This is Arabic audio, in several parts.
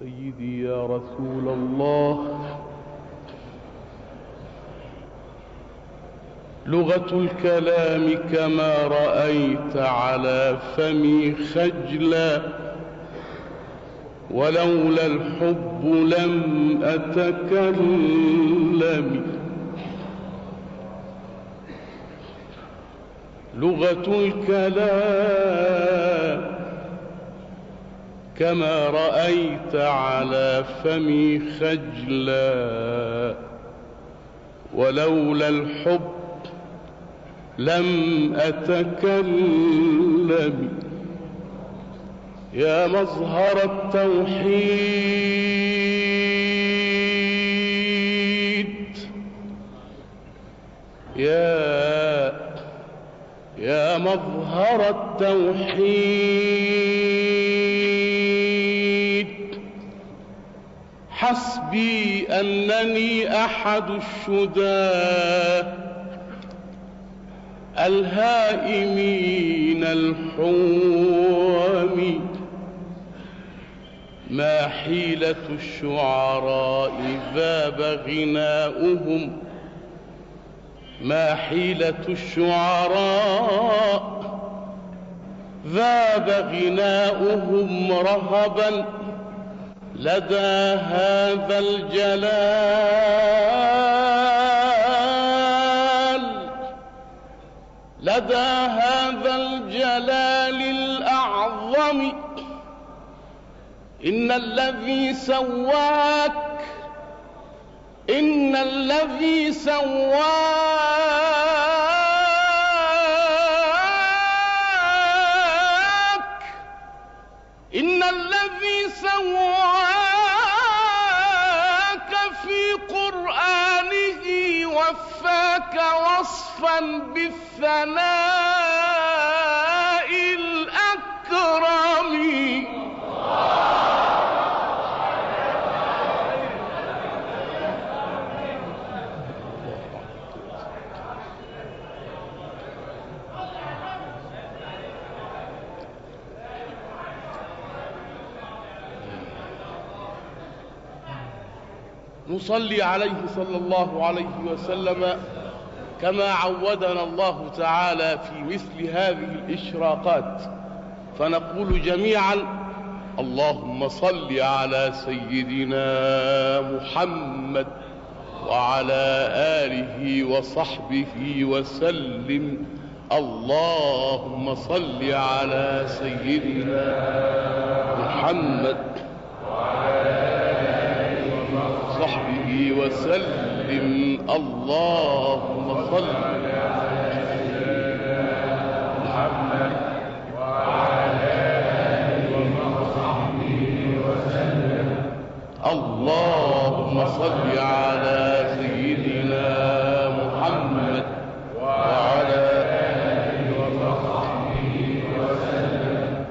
سيدي يا رسول الله. لغة الكلام كما رأيت على فمي خجلا ولولا الحب لم أتكلم. لغة الكلام كما رأيت على فمي خجلا ولولا الحب لم أتكلم. يا مظهر التوحيد. يا يا مظهر التوحيد. حسبي أنني أحد الشداه الهائمين الحوم ما حيلة الشعراء ذاب غناؤهم ما حيلة الشعراء ذاب غناؤهم رهبا لدى هذا الجلال لدى هذا الجلال الأعظم. إن الذي سواك إن الذي سواك إن الذي سواك وفاك وصفا بالثناء الأكرم. نصلي عليه صلى الله عليه وسلم. كما عودنا الله تعالى في مثل هذه الإشراقات. فنقول جميعا اللهم صل على سيدنا محمد وعلى آله وصحبه وسلم. اللهم صل على سيدنا محمد وصحبه وسلم. اللهم صل على سيدنا محمد اللهم صل على سيدنا محمد وعلى آله وصحبه وسلم.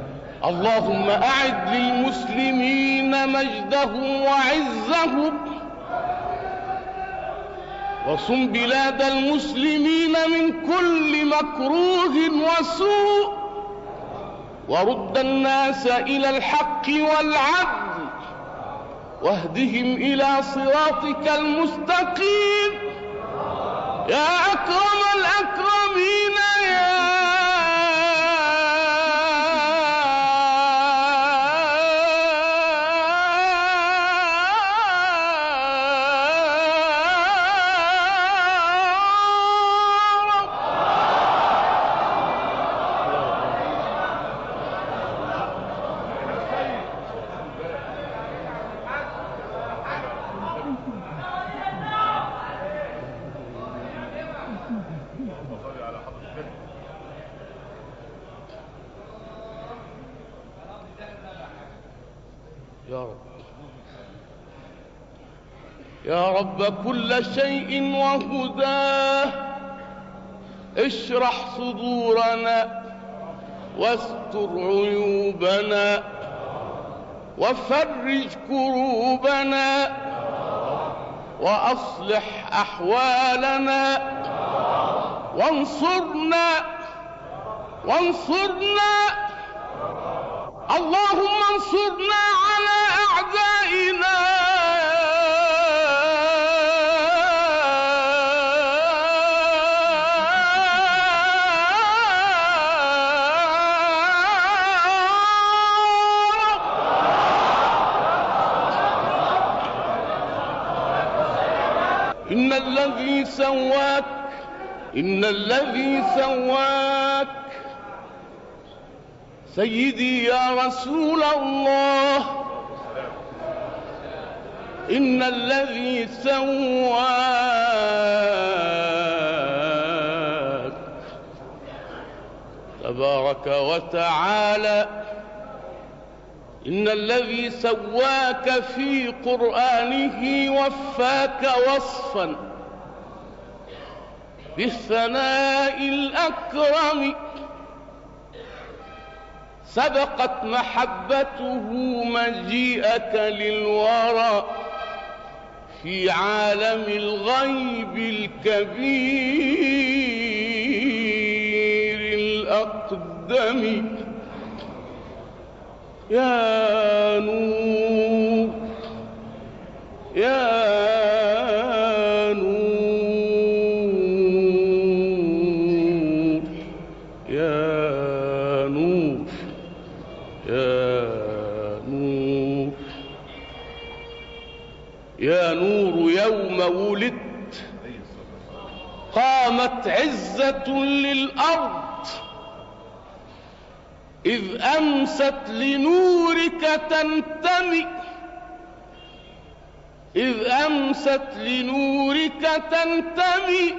اللهم أعد للمسلمين مجدهم وعزهم وصم بلاد المسلمين من كل مكروه وسوء ورد الناس إلى الحق والعدل واهدهم إلى صراطك المستقيم. يا أكرم الأكرمين يا يا رب. يا رب كل شيء وهداه. اشرح صدورنا واستر عيوبنا وفرج كروبنا وأصلح أحوالنا وانصرنا وانصرنا. اللهم إن الذي سواك إن الذي سواك. سيدي يا رسول الله إن الذي سواك. تبارك وتعالى إن الذي سواك في قرآنه وفاك وصفا بالثناء الأكرم سبقت محبته مجيئك للورى في عالم الغيب الكبير الأقدم. يا نور يا نور يا نور يا نور يا نور يوم ولدت قامت عزة للأرض. إذ أمست لنورك تنتمي إذ أمست لنورك تنتمي.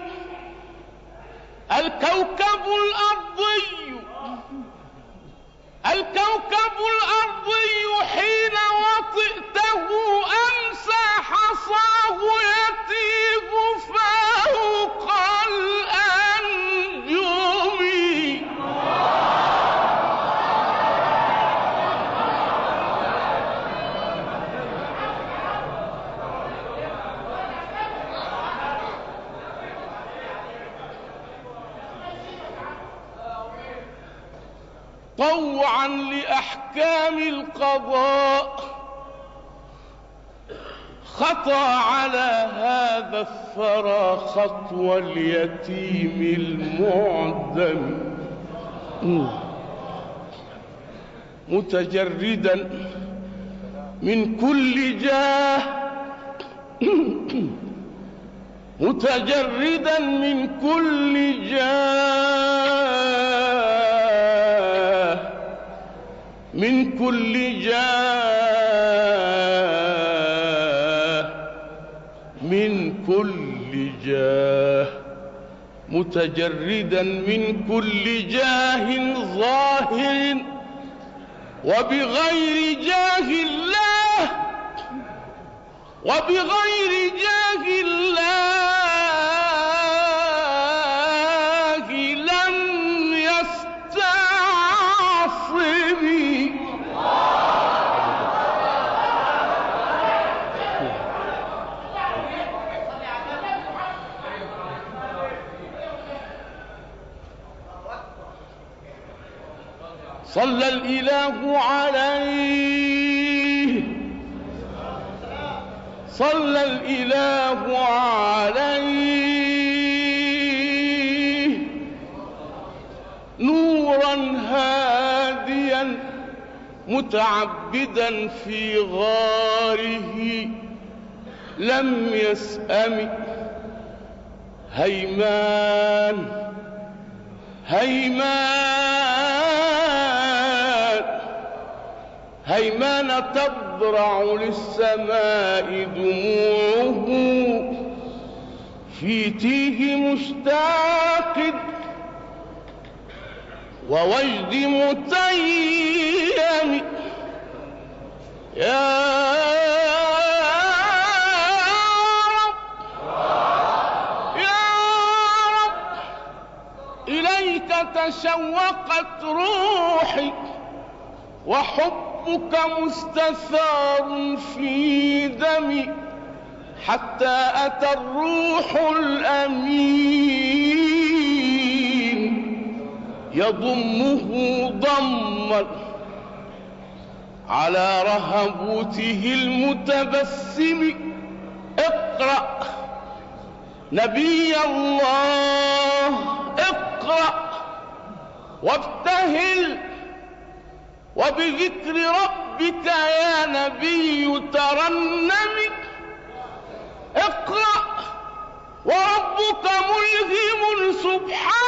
الكوكب الأرضي الكوكب طوعا لأحكام القضاء. خطى على هذا الثرى خطوى اليتيم المعدم. متجردا من كل جاه. متجردا من كل جاه. من كل جاه من كل جاه متجردا من كل جاه ظاهر وبغير جاه الله وبغير جاه الله. صلى الإله عليه. صلى الإله عليه. نورا هاديا متعبدا في غاره. لم يسأم هيمان هيمان. هيمان تضرع للسماء دموعه. في تيه مشتاق ووجد متيم. يا رب يا رب إليك تشوقت روحي وحبك مستثار في دمي حتى أتى الروح الأمين. يضمه ضما على رهبوته المتبسم. اقرأ نبي الله اقرأ وابتهل وبذكر ربك يا نبي ترنم اقرأ وربك ملهم سبحانه.